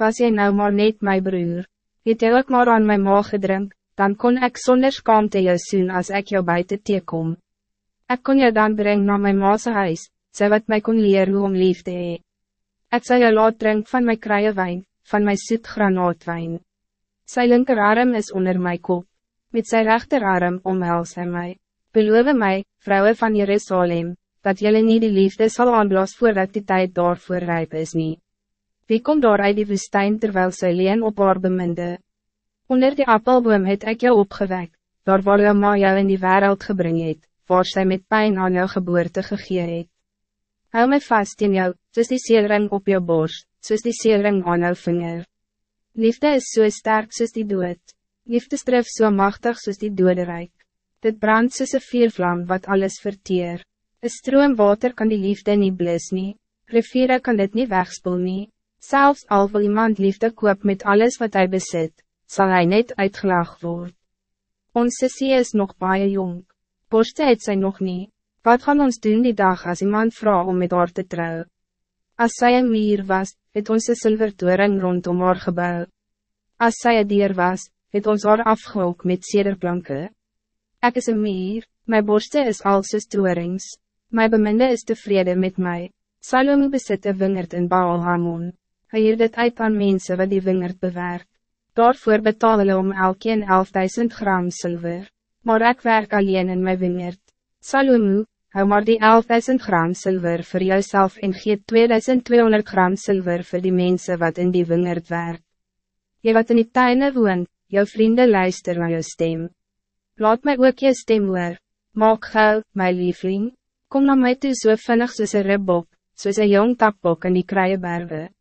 was jy nou maar net my broer, het jy ook maar aan my maag gedrink, dan kon ik zonder schaamte jou soen als ik jou buiten teekom. Ik kon je dan brengen naar mijn maase huis, sy wat mij kon leren hoe om lief te hee. Ek sal jou laat drink van my krije wijn, van my soet granaatwijn. Sy linkerarm is onder my kop, met sy rechterarm omhels hy my. Beloof my, vrouwen van Jerusalem, dat jullie niet die liefde zal aanblaas voordat die tijd daarvoor rijp is niet. Wie komt daar uit die woestijn terwijl sy leen op haar beminde? Onder die appelboom het ik jou opgewekt, daar waar jou ma jou in die wereld gebring het, waar sy met pijn aan jou geboorte gegee het. Hou my vast in jou, soos die seelring op jou borst, soos die seelring aan jou vinger. Liefde is zo so sterk soos die dood, liefde stref zo so machtig soos die doderijk. Dit brandt soos een viervlam wat alles verteer. Een stroom water kan die liefde niet blis nie, riviere kan dit niet wegspoel nie. Zelfs al wil iemand liefde koop met alles wat hij bezit, zal hij net uitgelag worden. Onze sissie is nog baie jong. Borste het sy nog niet. Wat gaan ons doen die dag als iemand vraagt om met haar te trouwen? Als zij een mier was, het ons een zilvertoring rondom haar gebouw. Als zij een dier was, het ons haar afgehook met cederplanken. Ik is een mier, mijn borste is als een storings. Mijn beminde is tevreden met mij. Salome bezit een wingerd in Baal Hamon. Hij hier dit uit aan mensen wat die wingerd bewerkt. Daarvoor betaal hulle om elkeen 11.000 gram zilver. Maar ik werk alleen in mijn wingerd. Salomo, hou maar die 11.000 gram zilver voor jouzelf en geef 2200 gram zilver voor die mensen wat in die wingerd werk. Je wat in die tuine woont, jou vrienden luister naar jou stem. Laat mij ook je stem hoor. Maak gauw, my liefling. Kom naar mij toe so vinnig soos een ribbok, soos een jong takbok in die kruie bergen.